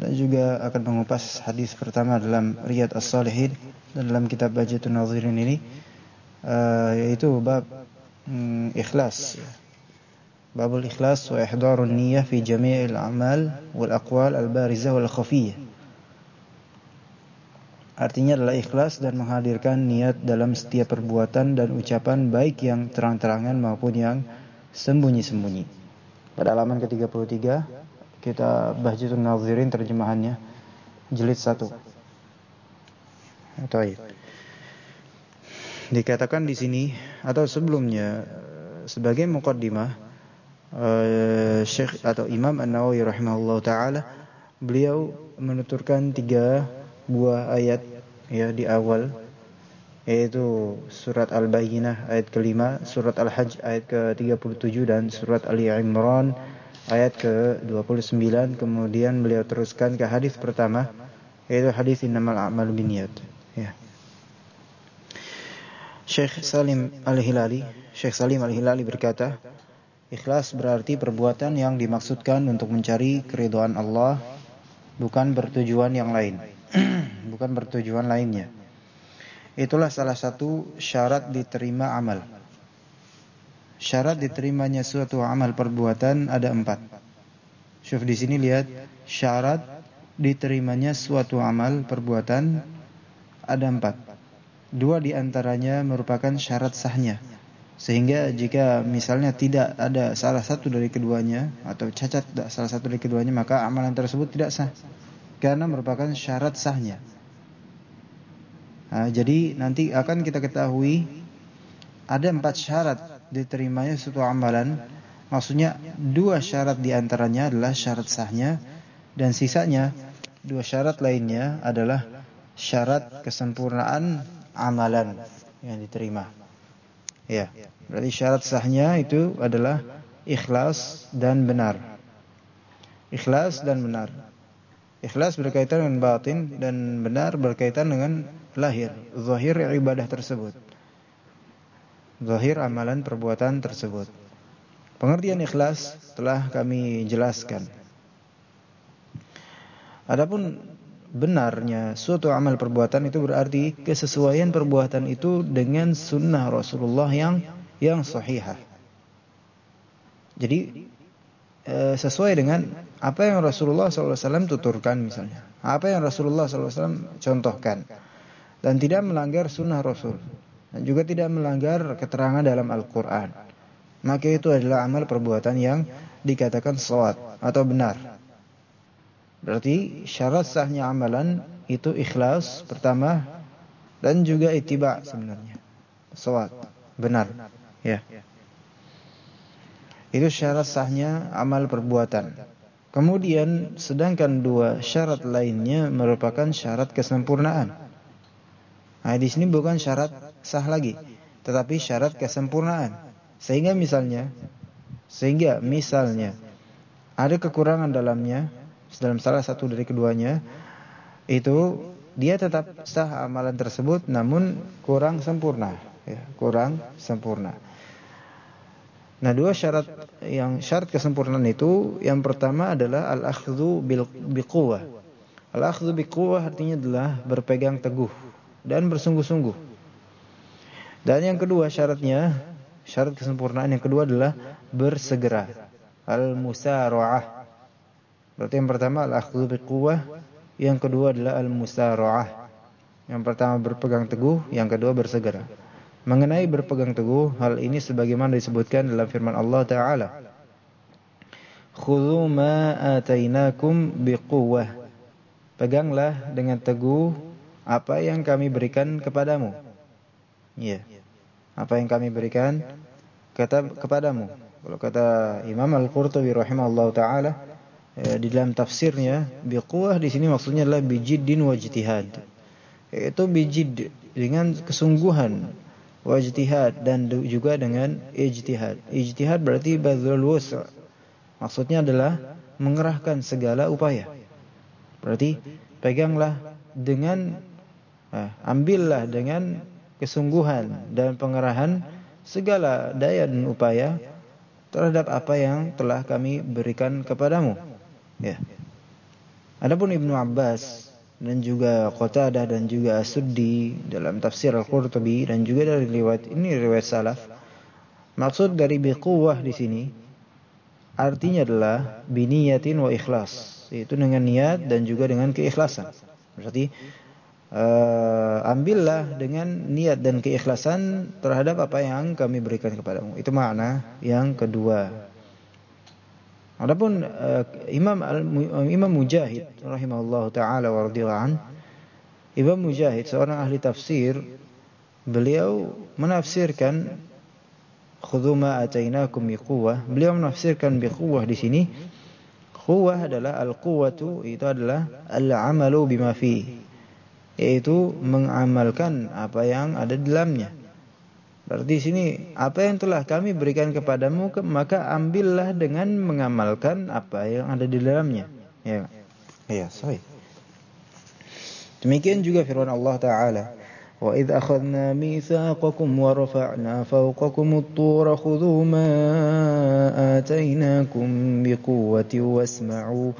dan juga akan mengupas hadis pertama dalam Riyad As-Salihin dan dalam kitab Bajatun Nazirin ini uh, yaitu bab um, ikhlas Babul ikhlas wa ihdarun niyyah fi jami'il a'mal wal aqwal al-barizah wal khafiyah Artinya adalah ikhlas dan menghadirkan niat dalam setiap perbuatan dan ucapan baik yang terang-terangan maupun yang sembunyi-sembunyi. Pada halaman ke-33 kita Bahjatun Nazirin terjemahannya jilid 1. Baik. Dikatakan di sini atau sebelumnya sebagai mukaddimah uh, Syekh atau Imam An-Nawawi rahimahullah taala beliau menuturkan tiga buah ayat ya di awal yaitu surat Al-Bayyinah ayat kelima, surat Al-Hajj ayat ke-37 dan surat Ali Imran ayat ke-29 kemudian beliau teruskan ke hadis pertama yaitu hadis innamal a'malu binniyat. Ya. Syekh Salim Al-Hilali Syekh Salim Al-Hilali berkata ikhlas berarti perbuatan yang dimaksudkan untuk mencari keridhaan Allah bukan bertujuan yang lain bukan bertujuan lainnya. Itulah salah satu syarat diterima amal syarat diterimanya suatu amal perbuatan ada empat. Syuf di sini lihat syarat diterimanya suatu amal perbuatan ada empat. Dua di antaranya merupakan syarat sahnya. Sehingga jika misalnya tidak ada salah satu dari keduanya atau cacat salah satu dari keduanya maka amalan tersebut tidak sah karena merupakan syarat sahnya. Nah, jadi nanti akan kita ketahui ada empat syarat diterimanya suatu amalan. Maksudnya dua syarat di antaranya adalah syarat sahnya dan sisanya dua syarat lainnya adalah syarat kesempurnaan amalan yang diterima. Ya berarti syarat sahnya itu adalah ikhlas dan benar. Ikhlas dan benar. Ikhlas berkaitan dengan batin dan benar berkaitan dengan lahir zahir ibadah tersebut zahir amalan perbuatan tersebut. Pengertian ikhlas telah kami jelaskan. Adapun benarnya suatu amal perbuatan itu berarti kesesuaian perbuatan itu dengan sunnah Rasulullah yang yang sahihah. Jadi e, sesuai dengan apa yang Rasulullah SAW tuturkan misalnya, apa yang Rasulullah SAW contohkan, dan tidak melanggar sunnah Rasul dan juga tidak melanggar keterangan dalam Al-Quran. Maka itu adalah amal perbuatan yang dikatakan sawat atau benar. Berarti syarat sahnya amalan itu ikhlas pertama dan juga itiba sebenarnya. Sawat, benar. Ya. Itu syarat sahnya amal perbuatan. Kemudian sedangkan dua syarat lainnya merupakan syarat kesempurnaan. Nah, di sini bukan syarat sah lagi, tetapi syarat kesempurnaan. Sehingga misalnya, sehingga misalnya ada kekurangan dalamnya dalam salah satu dari keduanya, itu dia tetap sah amalan tersebut, namun kurang sempurna, ya, kurang sempurna. Nah, dua syarat yang syarat kesempurnaan itu yang pertama adalah al-akhdhu bil biquwah. Al-akhdhu biquwah artinya adalah berpegang teguh dan bersungguh-sungguh. Dan yang kedua syaratnya, syarat kesempurnaan yang kedua adalah bersegera. Al-musara'ah. Berarti yang pertama al-akhdhu biquwwah, yang kedua adalah al-musara'ah. Yang pertama berpegang teguh, yang kedua bersegera. Mengenai berpegang teguh, hal ini sebagaimana disebutkan dalam firman Allah Ta'ala. Khudhu ma atainakum biquwwah. Peganglah dengan teguh apa yang kami berikan kepadamu. Ya. Apa yang kami berikan kata kepadamu. Kalau kata Imam Al-Qurtubi rahimahullah taala ya, di dalam tafsirnya biquwah di sini maksudnya adalah bijiddin wa ijtihad. yaitu bijid dengan kesungguhan wajtihad dan juga dengan ijtihad. Ijtihad berarti badlul wus'. Maksudnya adalah mengerahkan segala upaya. Berarti peganglah dengan eh, ambillah dengan kesungguhan dan pengerahan segala daya dan upaya terhadap apa yang telah kami berikan kepadamu. Ya. Adapun Ibnu Abbas dan juga Qatadah dan juga As-Suddi dalam tafsir Al-Qurtubi dan juga dari riwayat ini riwayat salaf. Maksud dari biquwah di sini artinya adalah biniyatin wa ikhlas, yaitu dengan niat dan juga dengan keikhlasan. Berarti uh, ambillah dengan niat dan keikhlasan terhadap apa yang kami berikan kepadamu. Itu makna yang kedua. Adapun uh, Imam Imam Mujahid rahimahullahu taala wa an Imam Mujahid seorang ahli tafsir beliau menafsirkan khudhu ma atainakum biquwwah beliau menafsirkan biquwwah di sini quwwah adalah al-quwwatu itu adalah al-amalu bima fi yaitu mengamalkan apa yang ada di dalamnya Berarti sini apa yang telah kami berikan kepadamu maka ambillah dengan mengamalkan apa yang ada di dalamnya. Ya. Ya, sahih. Demikian juga firman Allah Taala, "Wa idz akhadna mitsaqakum wa rafa'na fawqakum at-tur khudhu ma atainakum biquwwati wasma'u."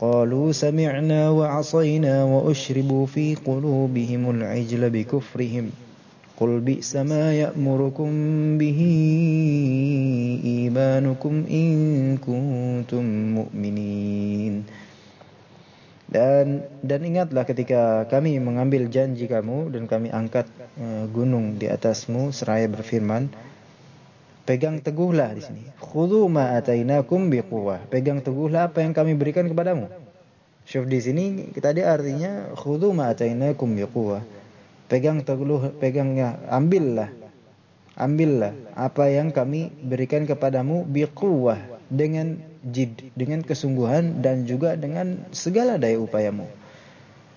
قالوا سمعنا وعصينا وأشربوا في قلوبهم العجل بكفرهم قل بئس ما يأمركم به إيمانكم إن كنتم مؤمنين dan dan ingatlah ketika kami mengambil janji kamu dan kami angkat uh, gunung di atasmu seraya berfirman pegang teguhlah di sini. Khudhu ma atainakum biquwwah. Pegang teguhlah apa yang kami berikan kepadamu. Syuf di sini kita ada artinya khudhu ma atainakum biquwwah. Pegang teguh pegangnya ambillah. Ambillah apa yang kami berikan kepadamu biquwah dengan jid dengan kesungguhan dan juga dengan segala daya upayamu.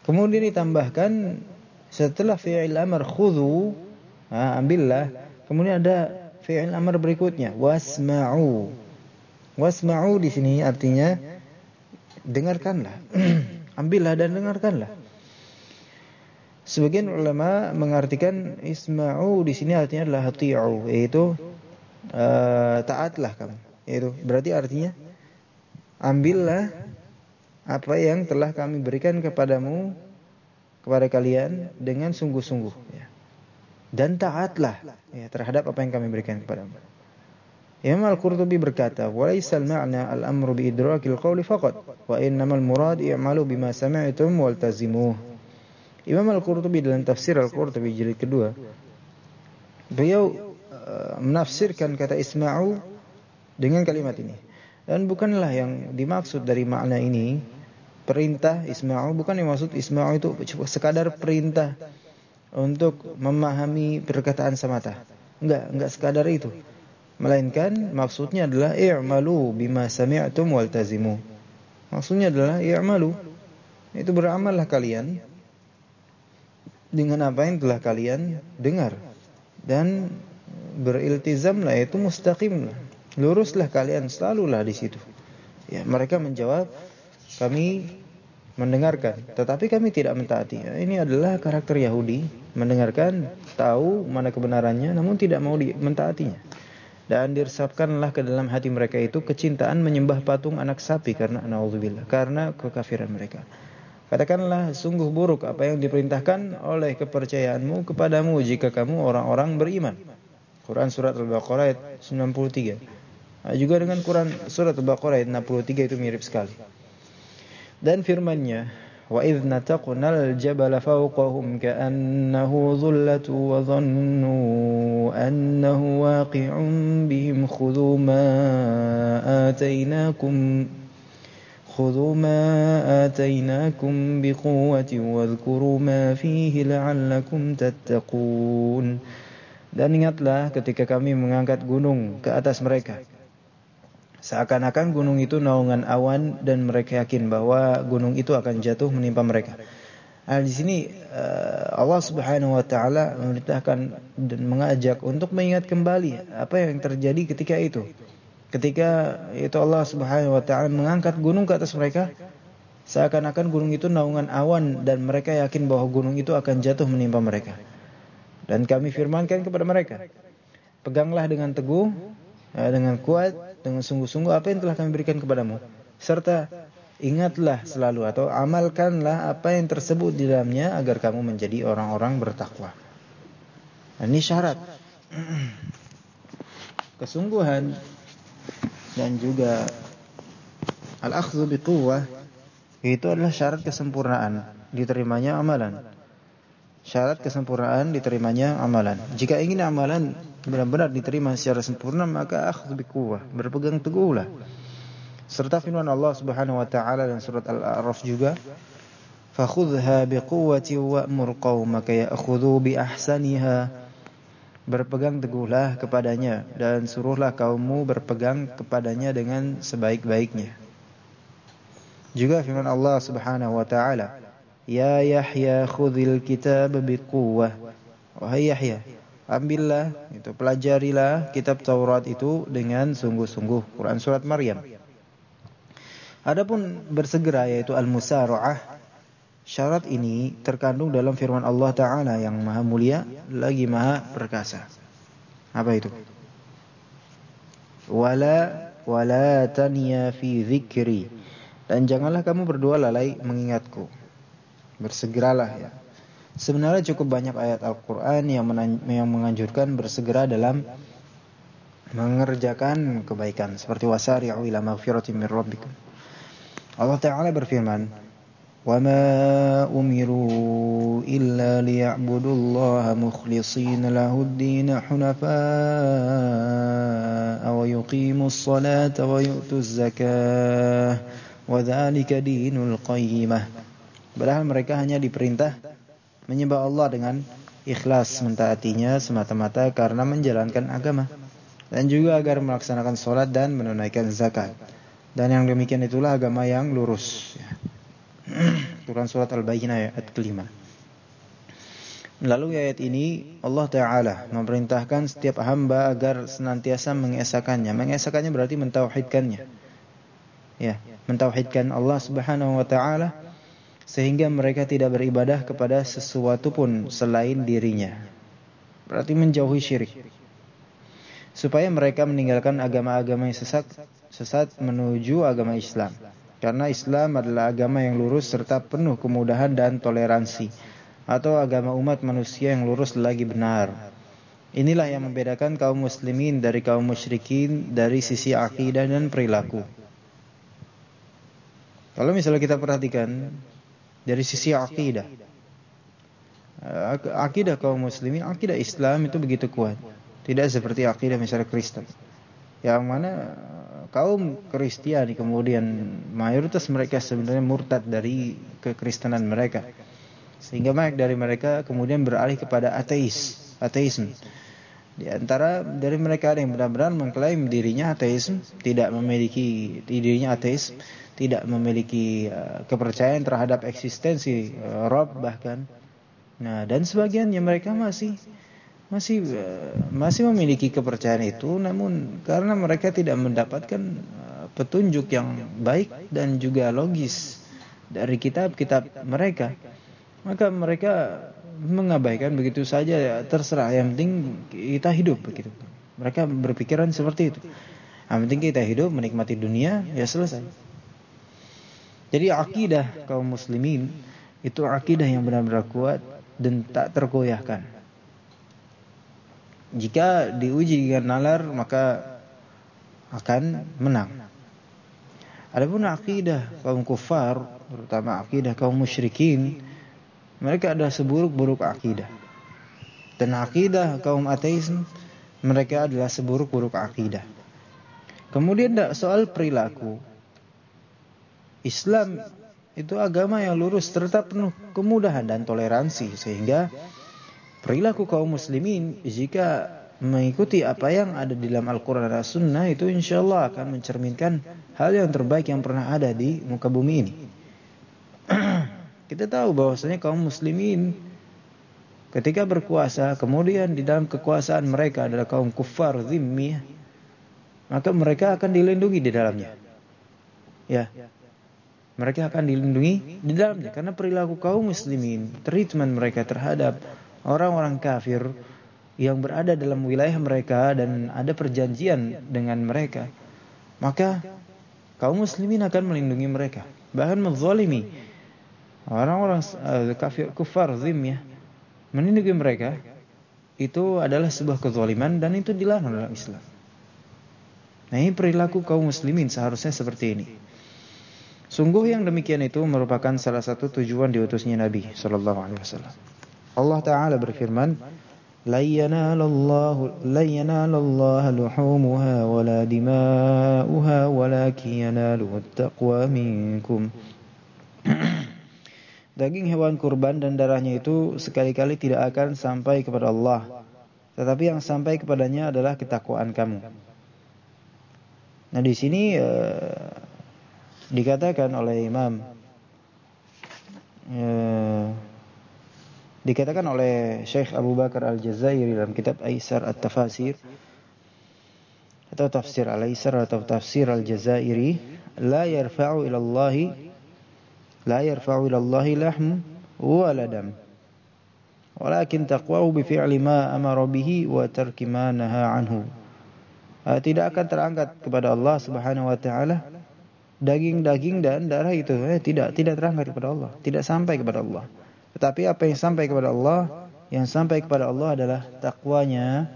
Kemudian ditambahkan setelah fi'il amr khudhu ambillah. Kemudian ada fi'il amr berikutnya. Wasma'u. Wasma'u di sini artinya dengarkanlah. Ambillah dan dengarkanlah. Sebagian ulama mengartikan isma'u di sini artinya adalah hati'u yaitu uh, taatlah kamu. Yaitu berarti artinya ambillah apa yang telah kami berikan kepadamu kepada kalian dengan sungguh-sungguh. Ya. Dan taatlah ya, terhadap apa yang kami berikan kepadamu. Imam Al-Qurtubi berkata, "Wa laysal ma'na al-amru bi idrakil qawli faqat, wa innamal murad i'malu bima sami'tum waltazimuhu." Imam Al-Qurtubi dalam tafsir Al-Qurtubi jilid kedua beliau uh, menafsirkan kata isma'u dengan kalimat ini dan bukanlah yang dimaksud dari makna ini perintah isma'u bukan yang maksud isma'u itu sekadar perintah untuk memahami perkataan semata. Enggak enggak sekadar itu. Melainkan maksudnya adalah i'malu bima sami'tum waltazimu. Maksudnya adalah i'malu. Itu beramallah kalian dengan apa yang telah kalian dengar. Dan beriltizamlah itu mustaqimlah. Luruslah kalian selalulah di situ. Ya mereka menjawab kami mendengarkan tetapi kami tidak mentaati. Ya, ini adalah karakter Yahudi mendengarkan tahu mana kebenarannya namun tidak mau mentaatinya dan diresapkanlah ke dalam hati mereka itu kecintaan menyembah patung anak sapi karena naudzubillah karena kekafiran mereka Katakanlah sungguh buruk apa yang diperintahkan oleh kepercayaanmu kepadamu jika kamu orang-orang beriman. Quran surat Al-Baqarah ayat 93. Nah, juga dengan Quran surat Al-Baqarah ayat 63 itu mirip sekali. Dan firman-Nya, وإذ نتقنا الجبل فوقهم كأنه ظلة وظنوا أنه واقع بهم خذوا ما آتيناكم خذوا ما آتيناكم بقوة واذكروا ما فيه لعلكم تتقون. Dan ingatlah ketika kami mengangkat gunung ke atas mereka. Seakan-akan gunung itu naungan awan dan mereka yakin bahwa gunung itu akan jatuh menimpa mereka. Nah, di sini uh, Allah Subhanahu wa taala memerintahkan dan mengajak untuk mengingat kembali apa yang terjadi ketika itu. Ketika itu Allah Subhanahu wa taala mengangkat gunung ke atas mereka seakan-akan gunung itu naungan awan dan mereka yakin bahwa gunung itu akan jatuh menimpa mereka. Dan kami firmankan kepada mereka, peganglah dengan teguh, eh, dengan kuat, dengan sungguh-sungguh apa yang telah kami berikan kepadamu serta ingatlah selalu atau amalkanlah apa yang tersebut di dalamnya agar kamu menjadi orang-orang bertakwa. Ini syarat kesungguhan dan juga al-akhdhu biquwwah itu adalah syarat kesempurnaan diterimanya amalan. Syarat kesempurnaan diterimanya amalan. Jika ingin amalan benar-benar diterima secara sempurna maka akhdhu biquwwah, berpegang teguhlah serta firman Allah Subhanahu wa taala dalam surat Al-A'raf juga fakhudha biquwwati wa'mur qaumaka ya'khudhu bi ahsaniha. Berpegang teguhlah kepadanya dan suruhlah kaummu berpegang kepadanya dengan sebaik-baiknya. Juga firman Allah Subhanahu wa taala ya Yahya khudhil kitab biquwwah wahai Yahya ambillah itu pelajarilah kitab Taurat itu dengan sungguh-sungguh Quran surat Maryam Adapun bersegera yaitu al-musara'ah syarat ini terkandung dalam firman Allah taala yang Maha Mulia lagi Maha Perkasa. Apa itu? Wala wala tanya fi dzikri. Dan janganlah kamu berdua lalai mengingatku. Bersegeralah ya. Sebenarnya cukup banyak ayat Al-Qur'an yang yang menganjurkan bersegera dalam mengerjakan kebaikan seperti wasari'u ila maghfiratin min rabbikum Allah Ta'ala berfirman, وَمَا أُمِرُوا إِلَّا لِيَعْبُدُوا اللَّهَ مُخْلِصِينَ لَهُ الدِّينَ حُنَفَاءَ وَيُقِيمُوا الصَّلَاةَ وَيُؤْتُوا الزَّكَاةَ وَذَلِكَ دِينُ الْقَيِّمَةِ Padahal mereka hanya diperintah menyembah Allah dengan ikhlas mentaatinya semata-mata karena menjalankan agama dan juga agar melaksanakan sholat dan menunaikan zakat. Dan yang demikian itulah agama yang lurus. Quran surat Al-Bayyinah ayat kelima. Lalu ayat ini Allah Ta'ala memerintahkan setiap hamba agar senantiasa mengesakannya. Mengesakannya berarti mentauhidkannya. Ya, mentauhidkan Allah Subhanahu wa taala sehingga mereka tidak beribadah kepada sesuatu pun selain dirinya. Berarti menjauhi syirik. Supaya mereka meninggalkan agama-agama yang sesat sesat menuju agama Islam. Karena Islam adalah agama yang lurus serta penuh kemudahan dan toleransi. Atau agama umat manusia yang lurus lagi benar. Inilah yang membedakan kaum muslimin dari kaum musyrikin dari sisi akidah dan perilaku. Kalau misalnya kita perhatikan dari sisi akidah. Akidah kaum muslimin, akidah Islam itu begitu kuat. Tidak seperti akidah misalnya Kristen. Yang mana kaum Kristiani kemudian mayoritas mereka sebenarnya murtad dari kekristenan mereka. Sehingga banyak dari mereka kemudian beralih kepada ateis, ateisme. Di antara dari mereka ada yang benar-benar mengklaim dirinya ateisme, tidak memiliki dirinya ateis, tidak memiliki uh, kepercayaan terhadap eksistensi uh, Rob bahkan. Nah, dan sebagiannya mereka masih masih eh, masih memiliki kepercayaan itu namun karena mereka tidak mendapatkan eh, petunjuk yang baik dan juga logis dari kitab-kitab mereka maka mereka mengabaikan begitu saja ya, terserah. Yang penting kita hidup begitu. Mereka berpikiran seperti itu. Yang penting kita hidup menikmati dunia ya selesai. Jadi akidah kaum muslimin itu akidah yang benar-benar kuat dan tak tergoyahkan. Jika diuji dengan nalar maka akan menang. Adapun akidah kaum kufar, terutama akidah kaum musyrikin, mereka adalah seburuk-buruk akidah. Dan akidah kaum ateisme, mereka adalah seburuk-buruk akidah. Kemudian soal perilaku. Islam itu agama yang lurus serta penuh kemudahan dan toleransi sehingga perilaku kaum muslimin jika mengikuti apa yang ada di dalam Al-Quran dan Sunnah itu insya Allah akan mencerminkan hal yang terbaik yang pernah ada di muka bumi ini. Kita tahu bahwasanya kaum muslimin ketika berkuasa, kemudian di dalam kekuasaan mereka adalah kaum kufar zimmi, maka mereka akan dilindungi di dalamnya. Ya. Mereka akan dilindungi di dalamnya karena perilaku kaum muslimin, treatment mereka terhadap orang-orang kafir yang berada dalam wilayah mereka dan ada perjanjian dengan mereka, maka kaum muslimin akan melindungi mereka, bahkan menzalimi orang-orang uh, kafir kufar ya melindungi mereka itu adalah sebuah kezaliman dan itu dilarang dalam Islam. Nah, ini perilaku kaum muslimin seharusnya seperti ini. Sungguh yang demikian itu merupakan salah satu tujuan diutusnya Nabi sallallahu alaihi wasallam. Allah taala berfirman, "La yanalallahu la yanalallaha luhumuha wala dima'uha walakin yanaluhu taqwa minkum." Daging hewan kurban dan darahnya itu sekali-kali tidak akan sampai kepada Allah. Tetapi yang sampai kepadanya adalah ketakwaan kamu. Nah, di sini uh, dikatakan oleh Imam ya, dikatakan oleh Syekh Abu Bakar Al-Jazairi dalam kitab Aisar At-Tafasir atau tafsir Al-Aisar atau tafsir Al-Jazairi la yarfa'u ila Allah la yarfa'u ila Allah lahm wa ladam walakin taqwahu bi fi'li ma amara bihi wa tarki ma naha anhu tidak akan terangkat kepada Allah Subhanahu wa taala daging-daging dan darah itu eh, tidak tidak terangkat kepada Allah, tidak sampai kepada Allah. Tetapi apa yang sampai kepada Allah, yang sampai kepada Allah adalah takwanya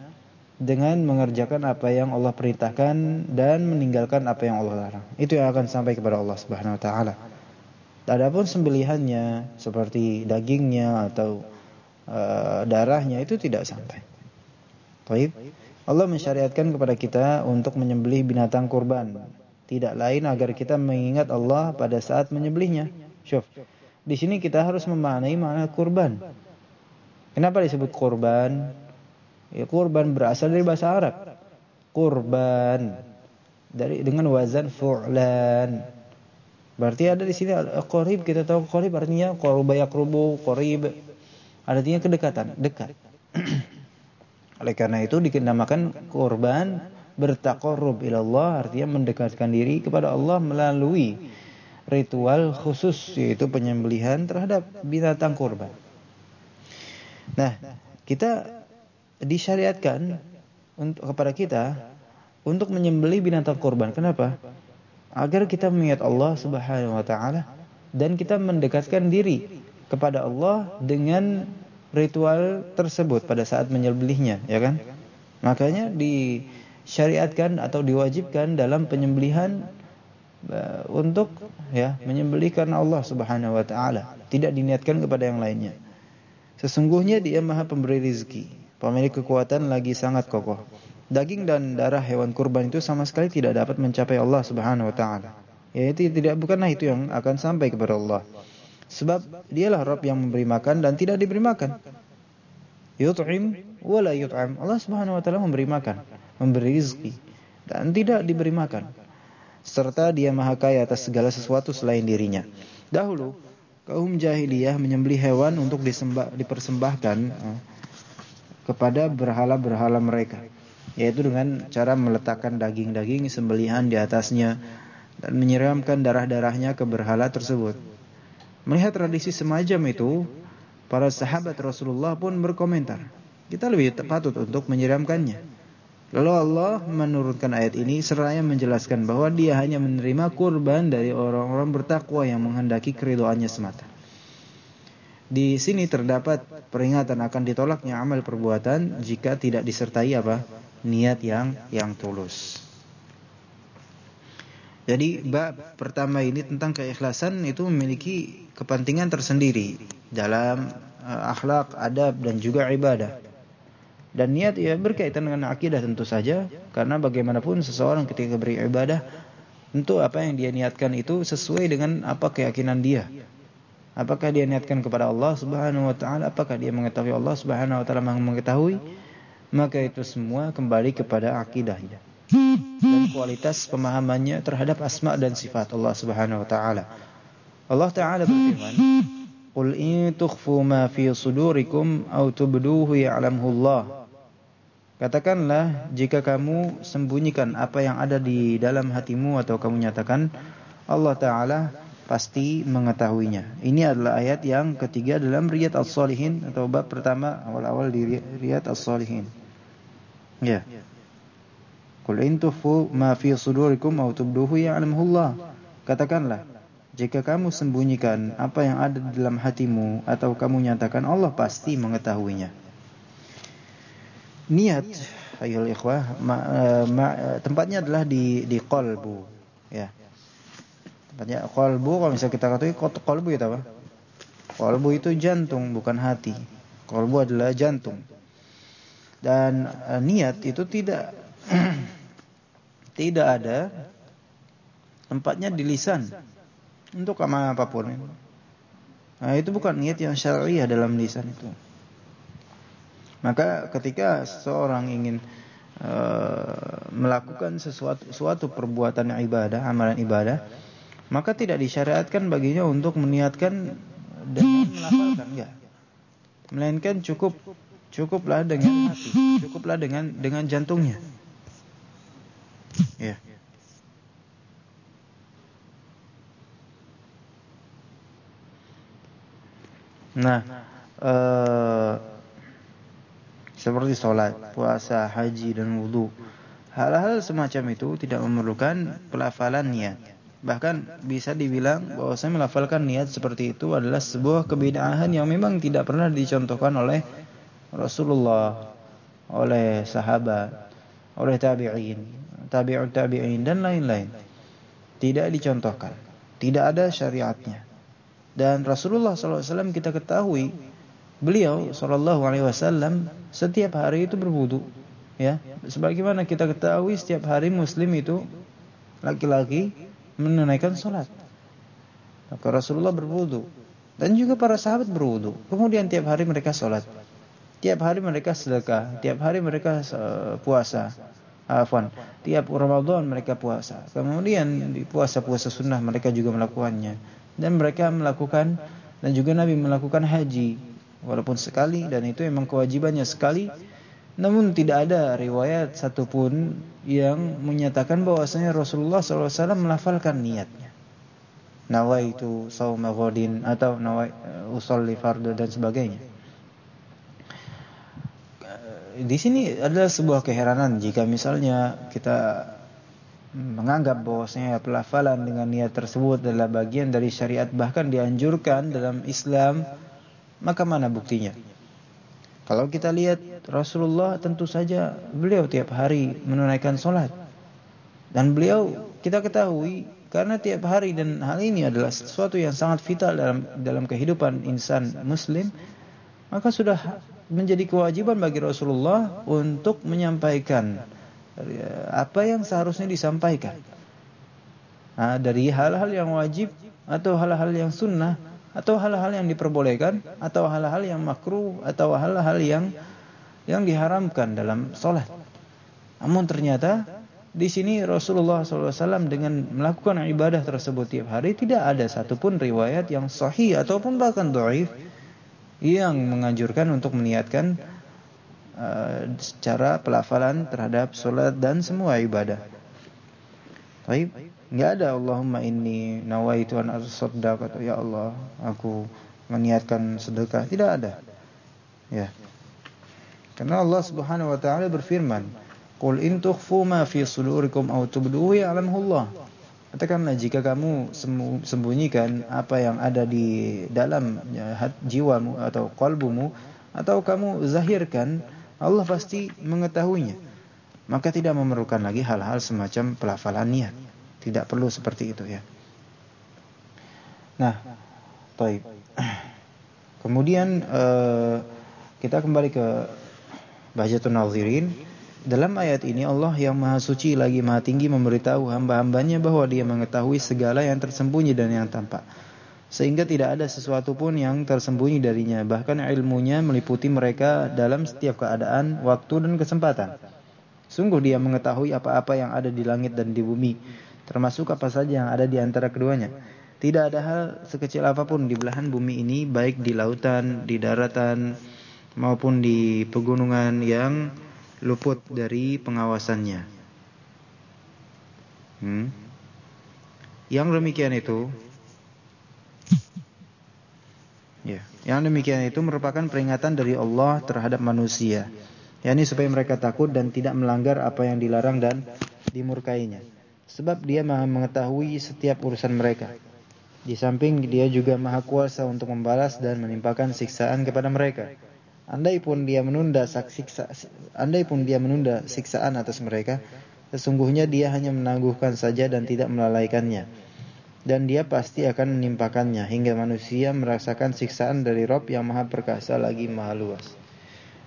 dengan mengerjakan apa yang Allah perintahkan dan meninggalkan apa yang Allah larang. Itu yang akan sampai kepada Allah Subhanahu wa taala. Adapun sembelihannya seperti dagingnya atau uh, darahnya itu tidak sampai. Baik. Allah mensyariatkan kepada kita untuk menyembelih binatang kurban tidak lain agar kita mengingat Allah pada saat menyembelihnya. Syuf. Di sini kita harus memaknai makna kurban. Kenapa disebut kurban? Ya, kurban berasal dari bahasa Arab. Kurban dari dengan wazan fu'lan. Berarti ada di sini qarib kita tahu qarib artinya qaruba yaqrubu qarib. Artinya kedekatan, dekat. Oleh karena itu dinamakan kurban bertakarrub Allah artinya mendekatkan diri kepada Allah melalui ritual khusus yaitu penyembelihan terhadap binatang kurban. Nah, kita disyariatkan untuk kepada kita untuk menyembelih binatang kurban. Kenapa? Agar kita mengingat Allah Subhanahu wa taala dan kita mendekatkan diri kepada Allah dengan ritual tersebut pada saat menyembelihnya, ya kan? Makanya di syariatkan atau diwajibkan dalam penyembelihan uh, untuk ya menyembelih karena Allah Subhanahu wa taala, tidak diniatkan kepada yang lainnya. Sesungguhnya Dia Maha Pemberi rizki, pemilik kekuatan lagi sangat kokoh. Daging dan darah hewan kurban itu sama sekali tidak dapat mencapai Allah Subhanahu wa taala. Yaitu tidak bukanlah itu yang akan sampai kepada Allah. Sebab dialah Rabb yang memberi makan dan tidak diberi makan. Yut'im wa la yut'am. Allah Subhanahu wa taala memberi makan memberi rizki, dan tidak diberi makan. Serta dia maha kaya atas segala sesuatu selain dirinya. Dahulu, kaum jahiliyah menyembelih hewan untuk disembah, dipersembahkan eh, kepada berhala-berhala mereka. Yaitu dengan cara meletakkan daging-daging sembelihan di atasnya dan menyiramkan darah-darahnya ke berhala tersebut. Melihat tradisi semacam itu, para sahabat Rasulullah pun berkomentar, kita lebih patut untuk menyiramkannya. Lalu Allah menurunkan ayat ini seraya menjelaskan bahwa dia hanya menerima kurban dari orang-orang bertakwa yang menghendaki keridoannya semata. Di sini terdapat peringatan akan ditolaknya amal perbuatan jika tidak disertai apa? niat yang yang tulus. Jadi bab pertama ini tentang keikhlasan itu memiliki kepentingan tersendiri dalam uh, akhlak, adab dan juga ibadah. Dan niat ya berkaitan dengan akidah tentu saja karena bagaimanapun seseorang ketika beribadah tentu apa yang dia niatkan itu sesuai dengan apa keyakinan dia. Apakah dia niatkan kepada Allah Subhanahu wa taala, apakah dia mengetahui Allah Subhanahu wa taala mengetahui? Maka itu semua kembali kepada akidahnya dan kualitas pemahamannya terhadap asma dan sifat Allah Subhanahu wa taala. Allah taala berfirman Qul in tukhfu ma fi sudurikum aw tubduhu ya'lamhu Allah. Katakanlah jika kamu sembunyikan apa yang ada di dalam hatimu atau kamu nyatakan Allah taala pasti mengetahuinya. Ini adalah ayat yang ketiga dalam Riyad As-Salihin atau bab pertama awal-awal di Riyad As-Salihin. Ya. Qul in ma fi sudurikum aw tubduhu ya'lamhu Allah. Katakanlah jika kamu sembunyikan apa yang ada dalam hatimu atau kamu nyatakan Allah pasti mengetahuinya. Niat, ayo ikhwah, ma, eh, ma, tempatnya adalah di di qalbu, ya. Tempatnya qalbu kalau misalnya kita katakan qalbu itu apa? Qalbu itu jantung bukan hati. Qalbu adalah jantung. Dan uh, niat itu tidak tidak ada tempatnya di lisan untuk amal apa pun. Nah, itu bukan niat yang syariah dalam lisan itu. Maka ketika seorang ingin uh, melakukan sesuatu suatu perbuatan ibadah, amalan ibadah, maka tidak disyariatkan baginya untuk meniatkan dengan melafalkan enggak. Melainkan cukup cukuplah dengan hati, cukuplah dengan dengan jantungnya. Ya. Nah, uh, seperti sholat, puasa, haji dan wudhu. Hal-hal semacam itu tidak memerlukan pelafalan niat. Bahkan bisa dibilang bahwa saya melafalkan niat seperti itu adalah sebuah kebidahan yang memang tidak pernah dicontohkan oleh Rasulullah, oleh sahabat, oleh tabi'in, tabi'ut tabi'in dan lain-lain. Tidak dicontohkan. Tidak ada syariatnya. Dan Rasulullah SAW kita ketahui beliau SAW setiap hari itu berwudu. Ya, sebagaimana kita ketahui setiap hari Muslim itu laki-laki menunaikan sholat. Maka Rasulullah berwudu dan juga para sahabat berwudu. Kemudian tiap hari mereka sholat. Tiap hari mereka sedekah, tiap hari mereka uh, puasa. Afwan, tiap Ramadan mereka puasa. Kemudian di puasa-puasa sunnah mereka juga melakukannya dan mereka melakukan dan juga Nabi melakukan haji walaupun sekali dan itu memang kewajibannya sekali namun tidak ada riwayat satupun yang menyatakan bahwasanya Rasulullah SAW melafalkan niatnya. Nawaitu ghadin atau nawai usolli fardu dan sebagainya. Di sini adalah sebuah keheranan jika misalnya kita menganggap bahwasanya pelafalan dengan niat tersebut adalah bagian dari syariat bahkan dianjurkan dalam Islam maka mana buktinya kalau kita lihat Rasulullah tentu saja beliau tiap hari menunaikan solat dan beliau kita ketahui karena tiap hari dan hal ini adalah sesuatu yang sangat vital dalam dalam kehidupan insan muslim maka sudah menjadi kewajiban bagi Rasulullah untuk menyampaikan apa yang seharusnya disampaikan. Nah, dari hal-hal yang wajib atau hal-hal yang sunnah atau hal-hal yang diperbolehkan atau hal-hal yang makruh atau hal-hal yang yang diharamkan dalam solat. Namun ternyata di sini Rasulullah SAW dengan melakukan ibadah tersebut tiap hari tidak ada satupun riwayat yang sahih ataupun bahkan doif yang menganjurkan untuk meniatkan uh, secara pelafalan terhadap solat dan semua ibadah. Baik, enggak ada Allahumma inni nawaitu an arsaddaq atau ya Allah, aku meniatkan sedekah. Tidak ada. Ya. Karena Allah Subhanahu wa taala berfirman, "Qul in tukhfu ma fi sudurikum aw tubduhu ya'lamuhu Allah." Katakanlah jika kamu sembunyikan apa yang ada di dalam ya, jiwamu atau kalbumu atau kamu zahirkan Allah pasti mengetahuinya. Maka tidak memerlukan lagi hal-hal semacam pelafalan niat. Tidak perlu seperti itu ya. Nah, baik. Kemudian uh, kita kembali ke Bahjatun Nazirin. Dalam ayat ini Allah yang Maha Suci lagi Maha Tinggi memberitahu hamba-hambanya bahwa Dia mengetahui segala yang tersembunyi dan yang tampak sehingga tidak ada sesuatu pun yang tersembunyi darinya bahkan ilmunya meliputi mereka dalam setiap keadaan waktu dan kesempatan sungguh dia mengetahui apa-apa yang ada di langit dan di bumi termasuk apa saja yang ada di antara keduanya Tidak ada hal sekecil apa pun di belahan bumi ini baik di lautan, di daratan maupun di pegunungan yang luput dari pengawasannya. Hmm. Yang demikian itu Ya, yang demikian itu merupakan peringatan dari Allah terhadap manusia. yakni supaya mereka takut dan tidak melanggar apa yang dilarang dan dimurkainya. Sebab dia maha mengetahui setiap urusan mereka. Di samping dia juga maha kuasa untuk membalas dan menimpakan siksaan kepada mereka. Andai pun dia menunda siksa, andai pun dia menunda siksaan atas mereka, sesungguhnya dia hanya menangguhkan saja dan tidak melalaikannya dan dia pasti akan menimpakannya hingga manusia merasakan siksaan dari Rob yang maha perkasa lagi maha luas.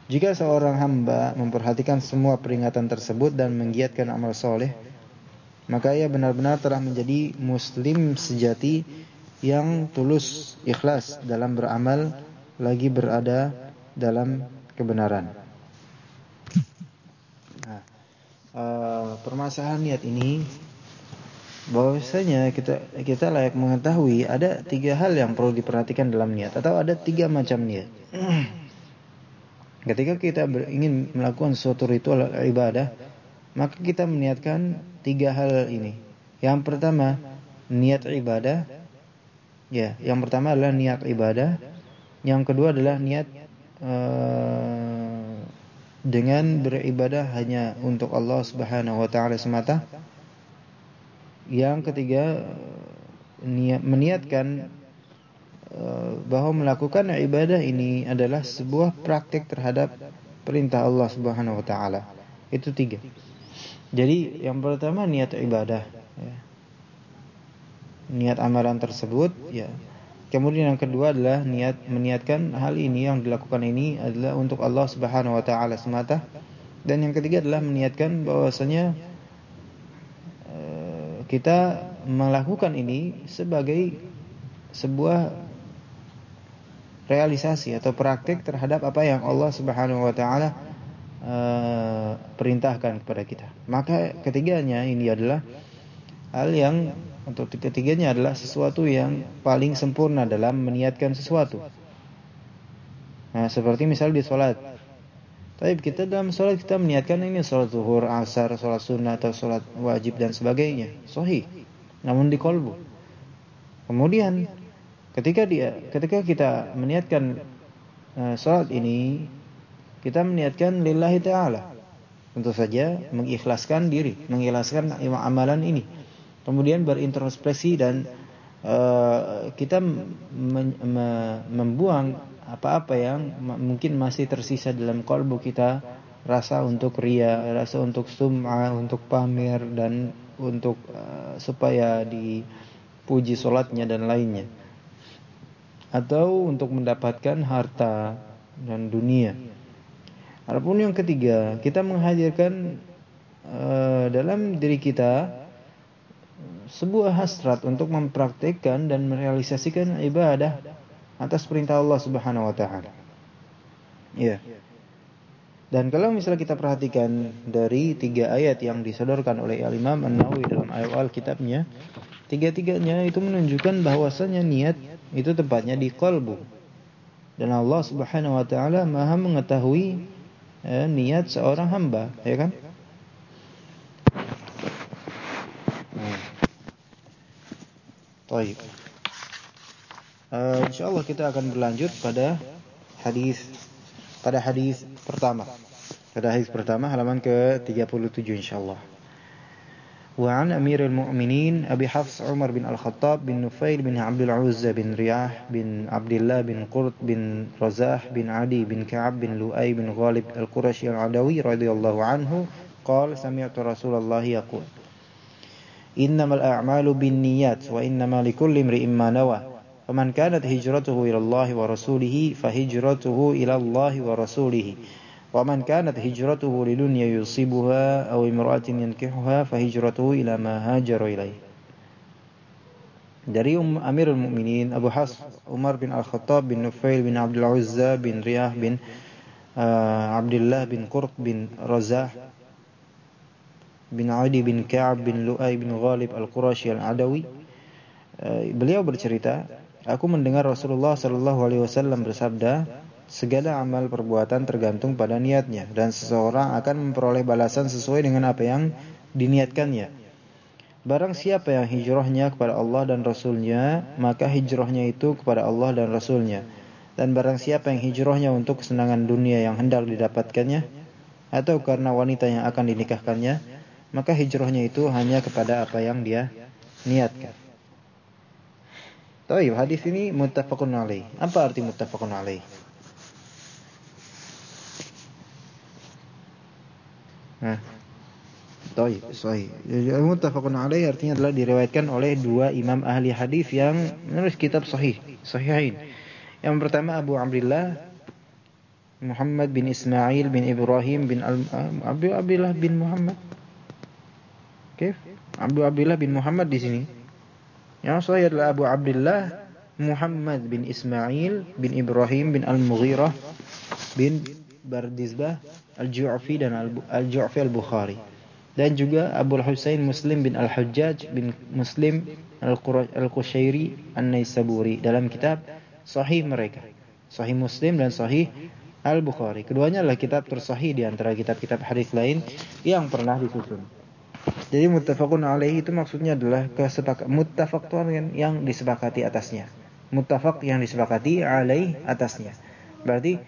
Jika seorang hamba memperhatikan semua peringatan tersebut dan menggiatkan amal soleh, maka ia benar-benar telah menjadi muslim sejati yang tulus ikhlas dalam beramal lagi berada dalam kebenaran. Nah, uh, permasalahan niat ini bahwasanya kita kita layak mengetahui ada tiga hal yang perlu diperhatikan dalam niat atau ada tiga macam niat. Ketika kita ingin melakukan suatu ritual ibadah, maka kita meniatkan tiga hal ini. Yang pertama, niat ibadah. Ya, yang pertama adalah niat ibadah. Yang kedua adalah niat uh, dengan beribadah hanya untuk Allah Subhanahu wa taala semata. Yang ketiga niat meniatkan eh, bahwa melakukan ibadah ini adalah sebuah praktik terhadap perintah Allah Subhanahu wa taala. Itu tiga. Jadi yang pertama niat ibadah ya. Niat amalan tersebut ya. Kemudian yang kedua adalah niat meniatkan hal ini yang dilakukan ini adalah untuk Allah Subhanahu wa taala semata. Dan yang ketiga adalah meniatkan bahwasanya kita melakukan ini sebagai sebuah realisasi atau praktik terhadap apa yang Allah Subhanahu wa taala uh, perintahkan kepada kita. Maka ketiganya ini adalah hal yang untuk ketiganya adalah sesuatu yang paling sempurna dalam meniatkan sesuatu. Nah, seperti misal di salat tapi kita dalam sholat kita meniatkan ini sholat zuhur, asar, sholat sunnah atau sholat wajib dan sebagainya. Sahih. Namun di kolbu. Kemudian ketika dia ketika kita meniatkan uh, sholat ini kita meniatkan lillahi ta'ala. Tentu saja mengikhlaskan diri, mengikhlaskan amalan ini. Kemudian berintrospeksi dan uh, kita membuang apa-apa yang mungkin masih tersisa dalam kalbu kita rasa untuk ria, rasa untuk sum'ah, untuk pamer dan untuk uh, supaya dipuji solatnya dan lainnya. Atau untuk mendapatkan harta dan dunia. Adapun yang ketiga, kita menghadirkan uh, dalam diri kita sebuah hasrat untuk mempraktikkan dan merealisasikan ibadah atas perintah Allah Subhanahu wa taala. Ya. Dan kalau misalnya kita perhatikan dari tiga ayat yang disodorkan oleh Imam An Nawawi dalam awal kitabnya, tiga-tiganya itu menunjukkan bahwasanya niat itu tempatnya di kalbu. Dan Allah Subhanahu wa taala Maha mengetahui eh, niat seorang hamba, ya kan? Baik. Uh, insyaallah kita akan berlanjut pada hadis pada hadis pertama. Pada hadis pertama halaman ke-37 insyaallah. وعن أمير المؤمنين أبي حفص عمر بن الخطاب بن نفيل بن عبد العزة بن رياح بن عبد الله بن قرط بن رزاح بن عدي بن كعب بن لؤي بن غالب القرشي العدوي رضي الله عنه قال سمعت رسول الله يقول إنما الأعمال بالنيات وإنما لكل امرئ ما نوى فمن كانت هجرته إلى الله ورسوله فهجرته إلى الله ورسوله ومن كانت هجرته لدنيا يصيبها أو امرأة ينكحها فهجرته إلى ما هاجر إليه dari um, Amirul Mukminin Abu Has Umar bin Al-Khattab bin Nufail bin Abdul Uzza bin Riyah bin uh, Abdullah bin Qurt bin Razah bin Adi bin Ka'ab bin Lu'ay bin Ghalib Al-Qurashi Al-Adawi eh, beliau bercerita, aku mendengar Rasulullah Shallallahu alaihi wasallam bersabda, segala amal perbuatan tergantung pada niatnya dan seseorang akan memperoleh balasan sesuai dengan apa yang diniatkannya. Barang siapa yang hijrahnya kepada Allah dan Rasulnya, maka hijrahnya itu kepada Allah dan Rasulnya. Dan barang siapa yang hijrahnya untuk kesenangan dunia yang hendak didapatkannya, atau karena wanita yang akan dinikahkannya, maka hijrahnya itu hanya kepada apa yang dia niatkan. Taib, hadis ini muttafaqun alaih. Apa arti muttafaqun alaih? Nah, Taib, sahih. Muttafaqun alaih artinya adalah diriwayatkan oleh dua imam ahli hadis yang menulis kitab sahih, sahihain. Yang pertama Abu Abdullah Muhammad bin Ismail bin Ibrahim bin Al Abu Abdullah bin Muhammad. Oke, Abu Abdullah bin Muhammad di sini. Yang sahih adalah Abu Abdullah Muhammad bin Ismail bin Ibrahim bin Al-Mughirah bin Bardizbah Al-Ju'fi dan Al-Ju'fi Al-Bukhari dan juga Abu Husain Muslim bin Al-Hajjaj bin Muslim Al-Qushairi An-Naisaburi dalam kitab sahih mereka. Sahih Muslim dan sahih Al-Bukhari. Keduanya adalah kitab tersahih di antara kitab-kitab hadis lain yang pernah disusun. Jadi muttafaqun alaihi itu maksudnya adalah kesepakatan muttafaq yang disepakati atasnya. Muttafaq yang disepakati alaih atasnya. Berarti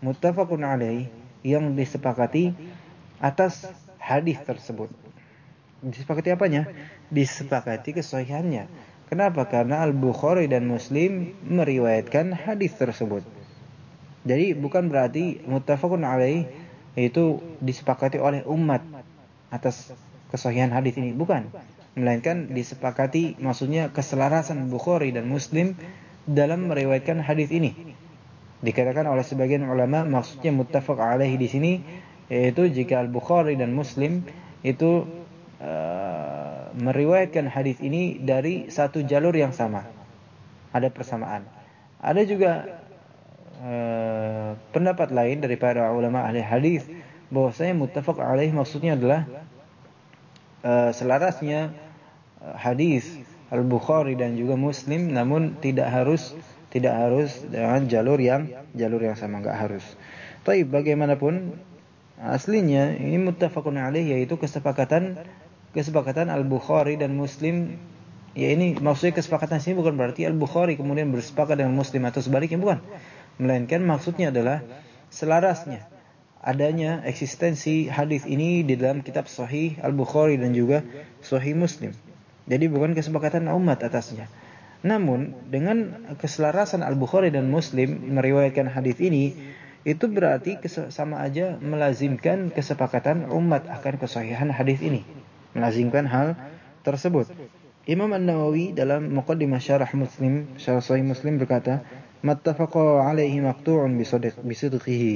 muttafaqun alaih yang disepakati atas hadis tersebut. Disepakati apanya? Disepakati kesahihannya. Kenapa? Karena Al-Bukhari dan Muslim meriwayatkan hadis tersebut. Jadi bukan berarti muttafaqun alaih itu disepakati oleh umat atas kesahihan hadis ini, bukan. Melainkan disepakati maksudnya keselarasan Bukhari dan Muslim dalam meriwayatkan hadis ini. Dikatakan oleh sebagian ulama maksudnya muttafaq alaihi di sini yaitu jika Al-Bukhari dan Muslim itu uh, meriwayatkan hadis ini dari satu jalur yang sama. Ada persamaan. Ada juga uh, pendapat lain dari para ulama ahli hadis bahwasanya muttafaq alaih maksudnya adalah uh, selarasnya hadis Al-Bukhari dan juga Muslim namun tidak harus tidak harus dengan jalur yang jalur yang sama enggak harus. Tapi bagaimanapun Aslinya ini muttafaqun alaih yaitu kesepakatan kesepakatan Al-Bukhari dan Muslim. Ya ini maksudnya kesepakatan sini bukan berarti Al-Bukhari kemudian bersepakat dengan Muslim atau sebaliknya bukan. Melainkan maksudnya adalah selarasnya adanya eksistensi hadis ini di dalam kitab Sahih Al-Bukhari dan juga Sahih Muslim. Jadi bukan kesepakatan umat atasnya. Namun dengan keselarasan Al-Bukhari dan Muslim meriwayatkan hadis ini itu berarti sama aja melazimkan kesepakatan umat akan kesahihan hadis ini. Melazimkan hal tersebut. Imam An-Nawawi dalam Muqaddimah Syarah Muslim, Syarah Sahih Muslim berkata, "Mattafaqa alaihi maqtu'un bisidqihi."